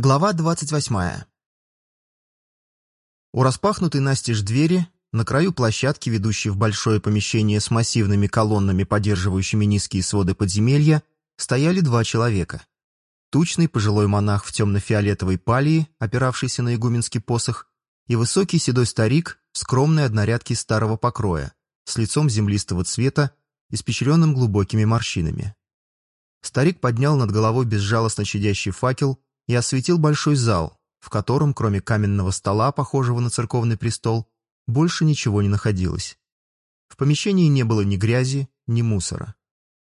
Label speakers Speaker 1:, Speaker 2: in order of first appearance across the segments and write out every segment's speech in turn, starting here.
Speaker 1: Глава двадцать восьмая. У распахнутой настежь двери, на краю площадки, ведущей в большое помещение с массивными колоннами, поддерживающими низкие своды подземелья, стояли два человека. Тучный пожилой монах в темно-фиолетовой палии, опиравшийся на игуменский посох, и высокий седой старик в скромной однорядке старого покроя, с лицом землистого цвета, испещренным глубокими морщинами. Старик поднял над головой безжалостно чадящий факел и осветил большой зал, в котором, кроме каменного стола, похожего на церковный престол, больше ничего не находилось. В помещении не было ни грязи, ни мусора.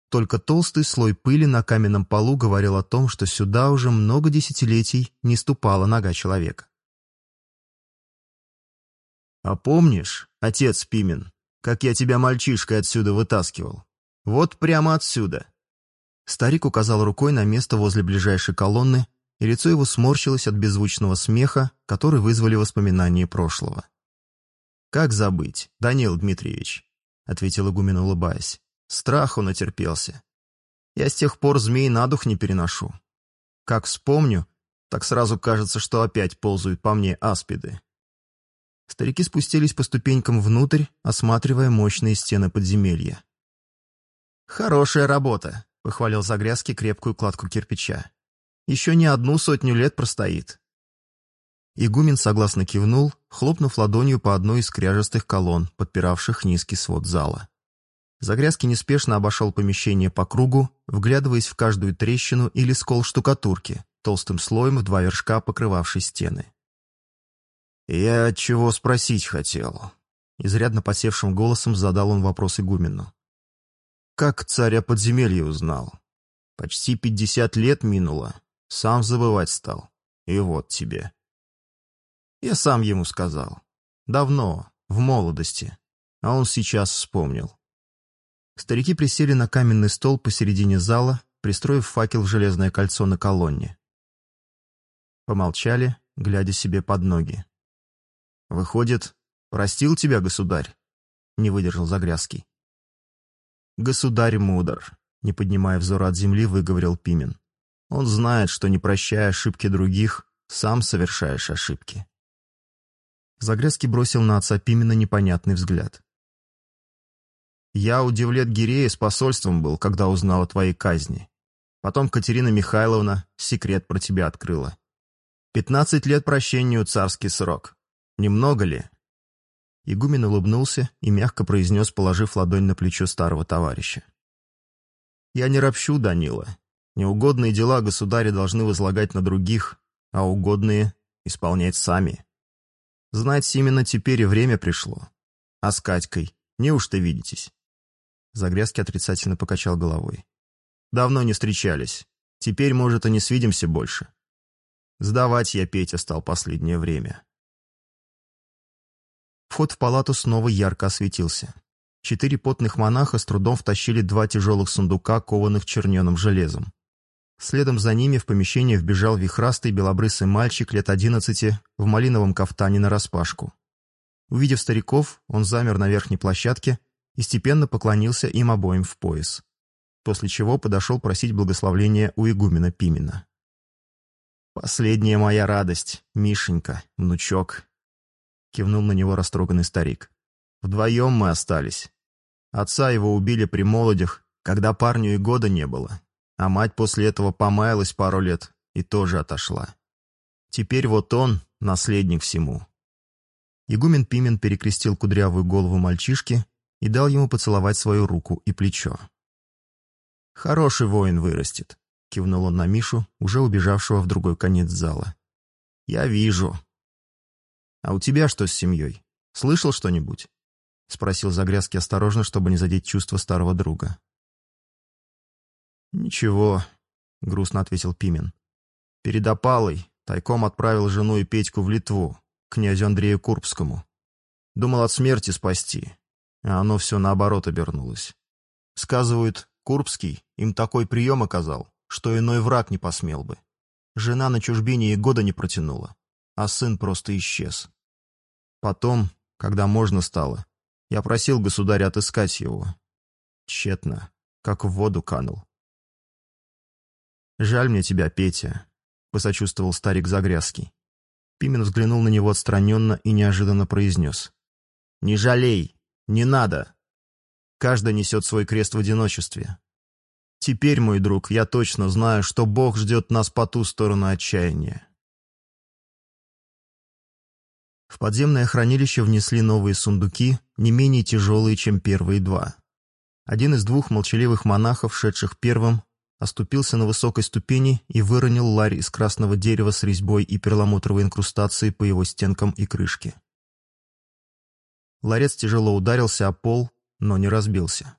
Speaker 1: Только толстый слой пыли на каменном полу говорил о том, что сюда уже много десятилетий не ступала нога человека.
Speaker 2: «А помнишь, отец Пимен, как я тебя мальчишкой отсюда вытаскивал? Вот прямо отсюда!»
Speaker 1: Старик указал рукой на место возле ближайшей колонны, и лицо его сморщилось от беззвучного смеха, который вызвали воспоминания прошлого.
Speaker 2: «Как забыть, Данил Дмитриевич?» — ответил игумен, улыбаясь. «Страху натерпелся. Я с тех пор змей на дух не переношу. Как вспомню, так сразу кажется, что опять ползают по мне аспиды».
Speaker 1: Старики спустились по ступенькам внутрь, осматривая мощные стены подземелья.
Speaker 2: «Хорошая работа», — похвалил Загрязки крепкую кладку кирпича еще не одну сотню лет простоит».
Speaker 1: Игумен согласно кивнул, хлопнув ладонью по одной из кряжестых колонн, подпиравших низкий свод зала. Загрязки неспешно обошел помещение по кругу, вглядываясь в каждую трещину или скол штукатурки, толстым слоем в два вершка покрывавшей стены.
Speaker 2: «Я чего спросить хотел?»
Speaker 1: Изрядно посевшим голосом задал он вопрос игумену.
Speaker 2: «Как царя подземелья узнал? Почти пятьдесят лет минуло, сам забывать стал. И вот тебе. Я сам ему сказал. Давно, в молодости. А он сейчас вспомнил.
Speaker 1: Старики присели на каменный стол посередине зала, пристроив факел в железное кольцо на колонне. Помолчали, глядя себе под ноги.
Speaker 2: «Выходит, простил тебя государь?» — не выдержал Загрязский.
Speaker 1: «Государь мудр», — не поднимая взора от земли, выговорил Пимен. Он знает, что не прощая ошибки других, сам совершаешь ошибки. Загрязки бросил на отца Пимена непонятный взгляд.
Speaker 2: «Я у Девлет Гирея с посольством был, когда узнал о твоей казни. Потом Катерина Михайловна секрет про тебя открыла. Пятнадцать лет прощению царский срок. Немного ли?»
Speaker 1: Игумен улыбнулся и мягко произнес, положив ладонь на плечо старого товарища.
Speaker 2: «Я не ропщу, Данила. Неугодные дела государи должны возлагать на других, а угодные — исполнять сами. Знать именно теперь и время пришло. А с Катькой неужто видитесь?»
Speaker 1: Загрязки отрицательно покачал головой.
Speaker 2: «Давно не встречались. Теперь, может, и не свидимся больше. Сдавать я Петя стал последнее время».
Speaker 1: Вход в палату снова ярко осветился. Четыре потных монаха с трудом втащили два тяжелых сундука, кованых черненым железом. Следом за ними в помещение вбежал вихрастый белобрысый мальчик лет одиннадцати в малиновом кафтане нараспашку. Увидев стариков, он замер на верхней площадке и степенно поклонился им обоим в пояс, после чего подошел просить благословения у игумена Пимена.
Speaker 2: «Последняя моя радость, Мишенька, внучок», — кивнул на него растроганный старик. «Вдвоем мы остались. Отца его убили при молодях, когда парню и года не было, а мать после этого помаялась пару лет и тоже отошла. Теперь вот он — наследник всему.
Speaker 1: Игумен Пимен перекрестил кудрявую голову мальчишки и дал ему поцеловать свою руку и плечо.
Speaker 2: «Хороший воин вырастет», — кивнул он на Мишу, уже убежавшего в другой конец зала. «Я вижу». «А у тебя что с семьей? Слышал что-нибудь?» — спросил Загрязки осторожно, чтобы не задеть чувства старого друга.
Speaker 1: «Ничего», — грустно ответил Пимен.
Speaker 2: «Перед опалой тайком отправил жену и Петьку в Литву, к князю Андрею Курбскому. Думал от смерти спасти, а оно все наоборот обернулось. Сказывают, Курбский им такой прием оказал, что иной враг не посмел бы. Жена на чужбине и года не протянула, а сын просто исчез. Потом, когда можно стало, я просил государя отыскать его. Тщетно, как в воду канул. Жаль мне тебя, Петя.
Speaker 1: посочувствовал старик Загрязский. Пимен взглянул на него отстраненно и неожиданно произнес. «Не жалей! Не надо! Каждый несет свой крест в одиночестве. Теперь, мой друг, я точно знаю, что Бог ждет нас по ту сторону отчаяния. В подземное хранилище внесли новые сундуки, не менее тяжелые, чем первые два. Один из двух молчаливых монахов, шедших первым, оступился на высокой ступени и выронил ларь из красного дерева с резьбой и перламутровой инкрустацией по его стенкам и крышке. Ларец тяжело ударился о пол, но не разбился.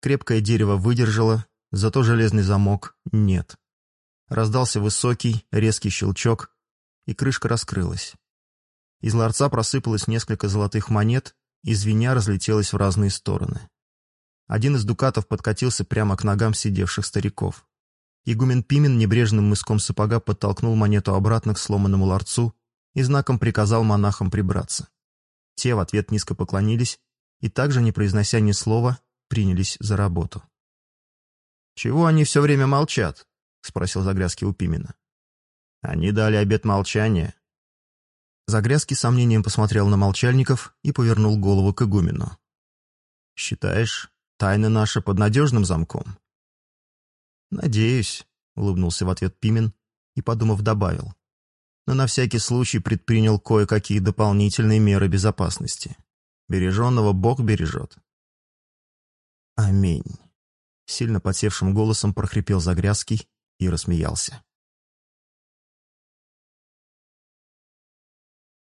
Speaker 1: Крепкое дерево выдержало, зато железный замок нет. Раздался высокий, резкий щелчок, и крышка раскрылась. Из ларца просыпалось несколько золотых монет, и звеня разлетелось в разные стороны. Один из дукатов подкатился прямо к ногам сидевших стариков. Игумен Пимен небрежным мыском сапога подтолкнул монету обратно к сломанному ларцу и знаком приказал монахам прибраться. Те в ответ низко поклонились и также, не произнося ни слова, принялись за работу. «Чего они все время молчат?» — спросил Загрязский у Пимена. «Они дали обет молчания». Загрязский сомнением посмотрел на молчальников и повернул голову к игумену. «Считаешь, тайна наша под надежным замком?» «Надеюсь», — улыбнулся в ответ Пимен и, подумав, добавил. «Но на всякий случай предпринял кое-какие дополнительные меры безопасности. Береженного Бог бережет». «Аминь». Сильно подсевшим голосом прохрипел Загрязский и рассмеялся.